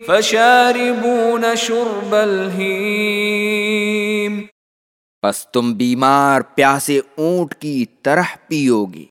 فشاربون شرب الہیم پس تم بیمار پیاسے اونٹ کی طرح پیو گے